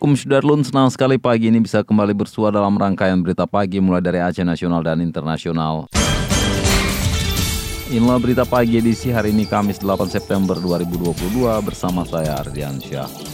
Assalamualaikum Sudarlun, senang sekali pagi ini bisa kembali bersua dalam rangkaian berita pagi mulai dari Aceh Nasional dan Internasional. Inilah berita pagi edisi hari ini Kamis 8 September 2022 bersama saya Ardian Syah.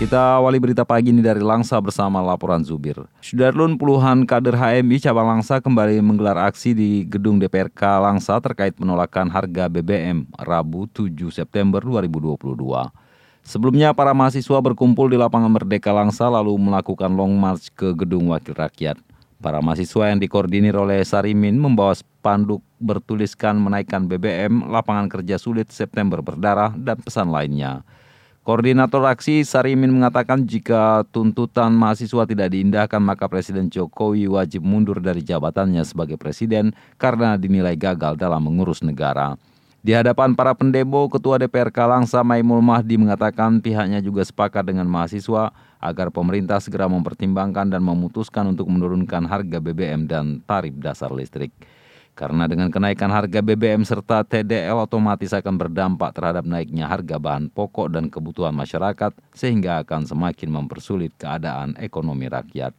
Kita awali berita pagi ini dari Langsa bersama laporan Zubir. Sudarlun puluhan kader HMI cabang Langsa kembali menggelar aksi di gedung DPRK Langsa terkait penolakan harga BBM Rabu 7 September 2022. Sebelumnya para mahasiswa berkumpul di lapangan Merdeka Langsa lalu melakukan long march ke gedung Wakil Rakyat. Para mahasiswa yang dikoordinir oleh Sarimin membawa spanduk bertuliskan menaikkan BBM, lapangan kerja sulit September berdarah, dan pesan lainnya. Koordinator aksi Sarimin mengatakan jika tuntutan mahasiswa tidak diindahkan maka Presiden Jokowi wajib mundur dari jabatannya sebagai presiden karena dinilai gagal dalam mengurus negara. Di hadapan para pendemo, Ketua DPR Kalangsa Maimul Mahdi mengatakan pihaknya juga sepakat dengan mahasiswa agar pemerintah segera mempertimbangkan dan memutuskan untuk menurunkan harga BBM dan tarif dasar listrik. Karena dengan kenaikan harga BBM serta TDL otomatis akan berdampak terhadap naiknya harga bahan pokok dan kebutuhan masyarakat sehingga akan semakin mempersulit keadaan ekonomi rakyat.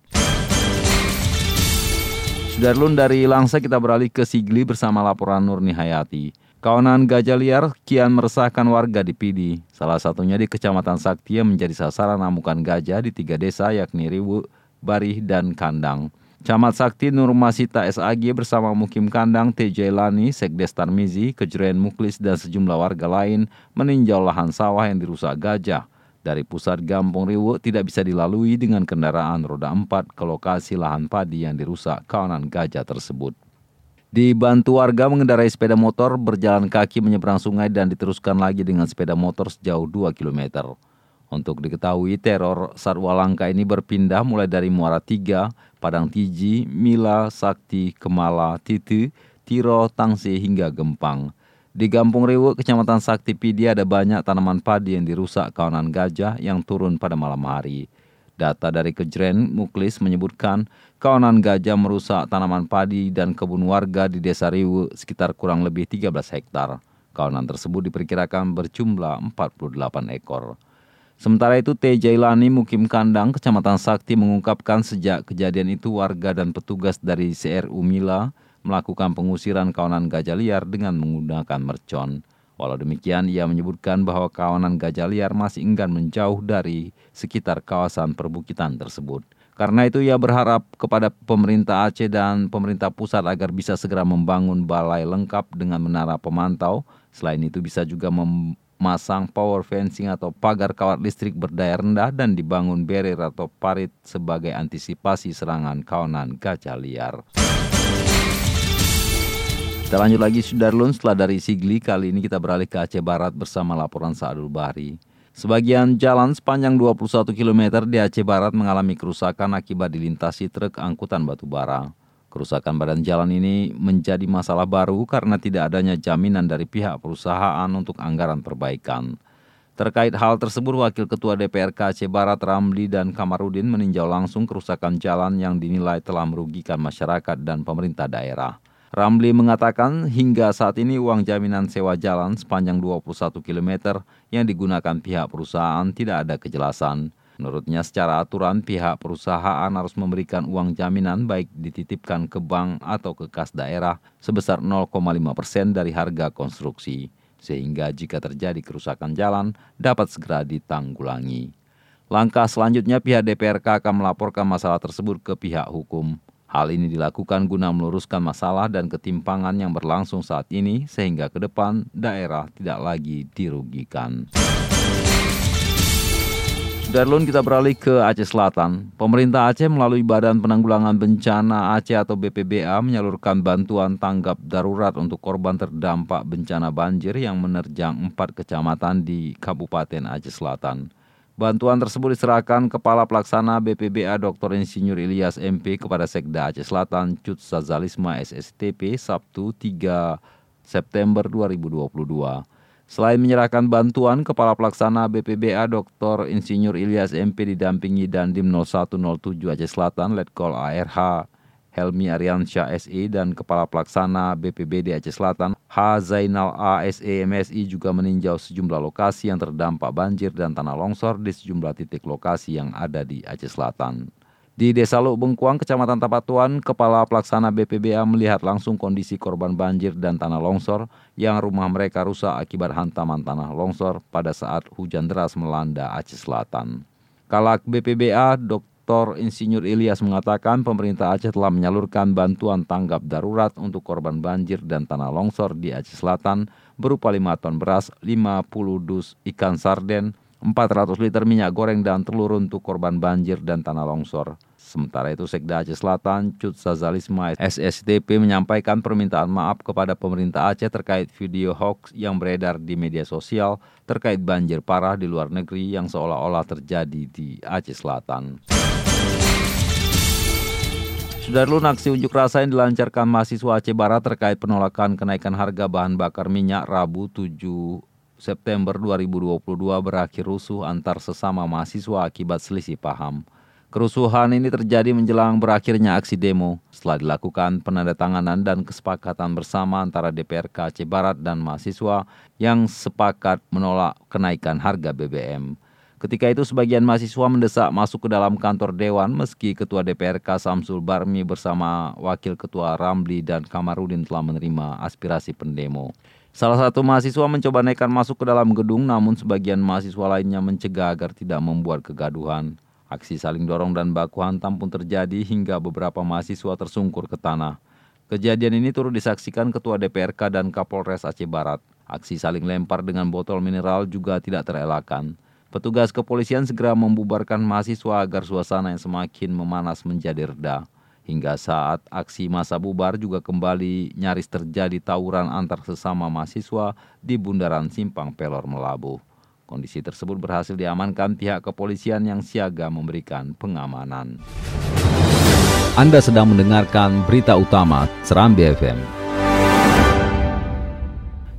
Sudarlun dari Langsa kita beralih ke Sigli bersama laporan Nurni Hayati. Kawanan gajah liar kian meresahkan warga di Pidi. Salah satunya di Kecamatan Sakti yang menjadi sasaran amukan gajah di tiga desa yakni Riwu, Barih, dan Kandang. Camat Sakti Nur Masita SAG bersama Mukim Kandang TJ Lani, Sekdes Tarmizi, Kejurian Muklis dan sejumlah warga lain meninjau lahan sawah yang dirusak gajah. Dari pusat Gampung Riwu tidak bisa dilalui dengan kendaraan roda 4 ke lokasi lahan padi yang dirusak kawanan gajah tersebut. Dibantu warga mengendarai sepeda motor, berjalan kaki menyeberang sungai dan diteruskan lagi dengan sepeda motor sejauh 2 kilometer. Untuk diketahui, teror satwa langka ini berpindah mulai dari Muara Tiga, Padang Tiji, Mila, Sakti, Kemala, Titi, Tiro, Tangsi, hingga Gempang. Di Gampung Rewe, Kecamatan Sakti Pidi ada banyak tanaman padi yang dirusak kawanan gajah yang turun pada malam hari. Data dari Kejren Muklis menyebutkan kawanan gajah merusak tanaman padi dan kebun warga di Desa Riwu sekitar kurang lebih 13 hektar. Kawanan tersebut diperkirakan berjumlah 48 ekor. Sementara itu T. Jailani Mukim Kandang, Kecamatan Sakti mengungkapkan sejak kejadian itu warga dan petugas dari CRU Mila melakukan pengusiran kawanan gajah liar dengan menggunakan mercon. Walau demikian, ia menyebutkan bahwa kawanan gajah liar masih enggan menjauh dari sekitar kawasan perbukitan tersebut. Karena itu ia berharap kepada pemerintah Aceh dan pemerintah pusat agar bisa segera membangun balai lengkap dengan menara pemantau. Selain itu bisa juga mem masang power fencing atau pagar kawat listrik berdaya rendah dan dibangun barrier atau parit sebagai antisipasi serangan kawanan gajah liar. Kita lanjut lagi Sudarlun setelah dari Sigli, kali ini kita beralih ke Aceh Barat bersama laporan Saadul Bahri. Sebagian jalan sepanjang 21 km di Aceh Barat mengalami kerusakan akibat dilintasi truk angkutan batu bara. Kerusakan badan jalan ini menjadi masalah baru karena tidak adanya jaminan dari pihak perusahaan untuk anggaran perbaikan. Terkait hal tersebut, Wakil Ketua DPRK Aceh Barat Ramli dan Kamarudin meninjau langsung kerusakan jalan yang dinilai telah merugikan masyarakat dan pemerintah daerah. Ramli mengatakan hingga saat ini uang jaminan sewa jalan sepanjang 21 km yang digunakan pihak perusahaan tidak ada kejelasan. Menurutnya secara aturan pihak perusahaan harus memberikan uang jaminan baik dititipkan ke bank atau ke kas daerah sebesar 0,5 persen dari harga konstruksi. Sehingga jika terjadi kerusakan jalan dapat segera ditanggulangi. Langkah selanjutnya pihak DPRK akan melaporkan masalah tersebut ke pihak hukum. Hal ini dilakukan guna meluruskan masalah dan ketimpangan yang berlangsung saat ini sehingga ke depan daerah tidak lagi dirugikan. Darlun kita beralih ke Aceh Selatan. Pemerintah Aceh melalui Badan Penanggulangan Bencana Aceh atau BPBA menyalurkan bantuan tanggap darurat untuk korban terdampak bencana banjir yang menerjang empat kecamatan di Kabupaten Aceh Selatan. Bantuan tersebut diserahkan Kepala Pelaksana BPBA Dr. Insinyur Ilyas MP kepada Sekda Aceh Selatan Cut Sazalisma SSTP Sabtu 3 September 2022. Selain menyerahkan bantuan, Kepala Pelaksana BPBA Dr. Insinyur Ilyas MP didampingi Dandim 0107 Aceh Selatan, Letkol ARH Helmi Ariansyah SE dan Kepala Pelaksana BPBD Aceh Selatan H. Zainal A. SE MSI juga meninjau sejumlah lokasi yang terdampak banjir dan tanah longsor di sejumlah titik lokasi yang ada di Aceh Selatan. Di Desa Bengkuang, Kecamatan Tapatuan, Kepala Pelaksana BPBA melihat langsung kondisi korban banjir dan tanah longsor yang rumah mereka rusak akibat hantaman tanah longsor pada saat hujan deras melanda Aceh Selatan. Kalak BPBA Dr. Insinyur Ilyas mengatakan pemerintah Aceh telah menyalurkan bantuan tanggap darurat untuk korban banjir dan tanah longsor di Aceh Selatan berupa 5 ton beras, 50 dus ikan sarden, 400 liter minyak goreng dan telur untuk korban banjir dan tanah longsor. Sementara itu Sekda Aceh Selatan, Cut Sazalisma SSTP menyampaikan permintaan maaf kepada pemerintah Aceh terkait video hoax yang beredar di media sosial terkait banjir parah di luar negeri yang seolah-olah terjadi di Aceh Selatan. Sudah dulu aksi unjuk rasa yang dilancarkan mahasiswa Aceh Barat terkait penolakan kenaikan harga bahan bakar minyak Rabu 7 September 2022 berakhir rusuh antar sesama mahasiswa akibat selisih paham. Kerusuhan ini terjadi menjelang berakhirnya aksi demo setelah dilakukan penandatanganan dan kesepakatan bersama antara DPRK Aceh Barat dan mahasiswa yang sepakat menolak kenaikan harga BBM. Ketika itu sebagian mahasiswa mendesak masuk ke dalam kantor dewan meski Ketua DPRK Samsul Barmi bersama Wakil Ketua Ramli dan Kamarudin telah menerima aspirasi pendemo. Salah satu mahasiswa mencoba nekat masuk ke dalam gedung namun sebagian mahasiswa lainnya mencegah agar tidak membuat kegaduhan. Aksi saling dorong dan baku hantam pun terjadi hingga beberapa mahasiswa tersungkur ke tanah. Kejadian ini turut disaksikan Ketua DPRK dan Kapolres Aceh Barat. Aksi saling lempar dengan botol mineral juga tidak terelakkan. Petugas kepolisian segera membubarkan mahasiswa agar suasana yang semakin memanas menjadi reda. Hingga saat aksi masa bubar juga kembali nyaris terjadi tawuran antar sesama mahasiswa di Bundaran Simpang Pelor Melabu. Kondisi tersebut berhasil diamankan pihak kepolisian yang siaga memberikan pengamanan. Anda sedang mendengarkan berita utama Serambi FM.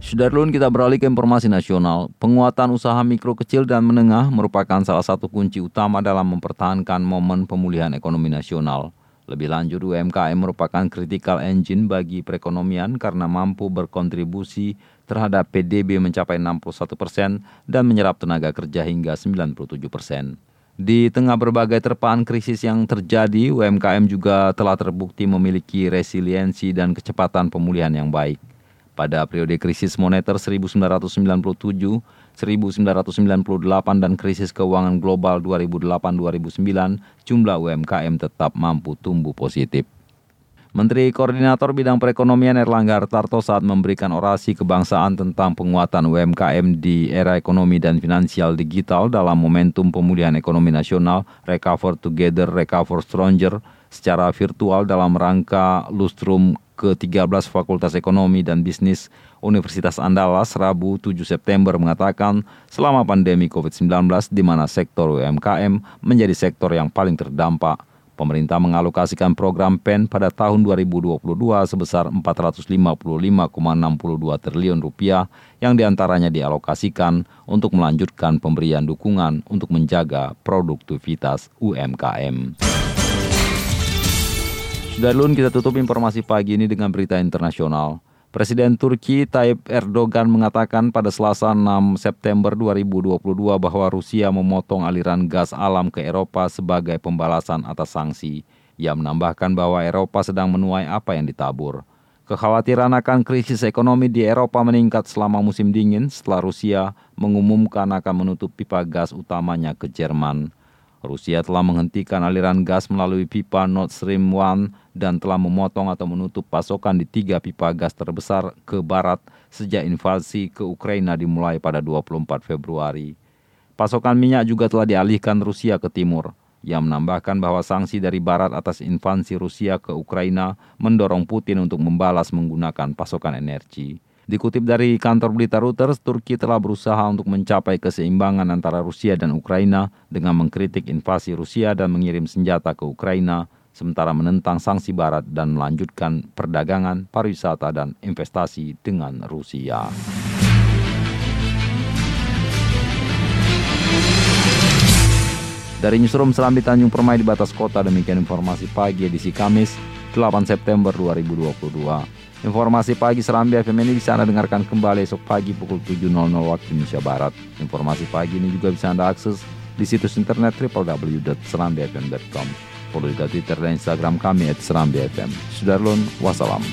Sudarlun kita beralih ke informasi nasional. Penguatan usaha mikro kecil dan menengah merupakan salah satu kunci utama dalam mempertahankan momen pemulihan ekonomi nasional. Lebih lanjut, UMKM merupakan critical engine bagi perekonomian karena mampu berkontribusi terhadap PDB mencapai 61 persen dan menyerap tenaga kerja hingga 97 persen. Di tengah berbagai terpaan krisis yang terjadi, UMKM juga telah terbukti memiliki resiliensi dan kecepatan pemulihan yang baik. Pada periode krisis moneter 1997, 1998 dan krisis keuangan global 2008-2009, jumlah UMKM tetap mampu tumbuh positif. Menteri Koordinator Bidang Perekonomian Erlangga Hartarto saat memberikan orasi kebangsaan tentang penguatan UMKM di era ekonomi dan finansial digital dalam momentum pemulihan ekonomi nasional Recover Together, Recover Stronger secara virtual dalam rangka Lustrum ke-13 Fakultas Ekonomi dan Bisnis Universitas Andalas Rabu 7 September mengatakan selama pandemi COVID-19 di mana sektor UMKM menjadi sektor yang paling terdampak, pemerintah mengalokasikan program PEN pada tahun 2022 sebesar 455,62 triliun rupiah yang di antaranya dialokasikan untuk melanjutkan pemberian dukungan untuk menjaga produktivitas UMKM. Dulu kita tutup informasi pagi ini dengan berita internasional. Presiden Turki Tayyip Erdogan mengatakan pada Selasa 6 September 2022 bahwa Rusia memotong aliran gas alam ke Eropa sebagai pembalasan atas sanksi. Ia menambahkan bahwa Eropa sedang menuai apa yang ditabur. Kekhawatiran akan krisis ekonomi di Eropa meningkat selama musim dingin setelah Rusia mengumumkan akan menutup pipa gas utamanya ke Jerman. Rusia telah menghentikan aliran gas melalui pipa Nord Stream 1 dan telah memotong atau menutup pasokan di tiga pipa gas terbesar ke barat sejak invasi ke Ukraina dimulai pada 24 Februari. Pasokan minyak juga telah dialihkan Rusia ke timur. Ia menambahkan bahwa sanksi dari Barat atas invasi Rusia ke Ukraina mendorong Putin untuk membalas menggunakan pasokan energi. Dikutip dari kantor berita Reuters, Turki telah berusaha untuk mencapai keseimbangan antara Rusia dan Ukraina dengan mengkritik invasi Rusia dan mengirim senjata ke Ukraina, sementara menentang sanksi Barat dan melanjutkan perdagangan, pariwisata, dan investasi dengan Rusia. Dari Newsroom Serambi Tanjung Permai di batas kota, demikian informasi pagi edisi Kamis, 8 September 2022. Informasi pagi Serambi FM ini bisa Anda dengarkan kembali esok pagi pukul 7.00 waktu Indonesia Barat. Informasi pagi ini juga bisa Anda akses di situs internet www.serambifm.com. Follow juga Twitter dan Instagram kami at Serambi FM. Sudarlun, wassalam.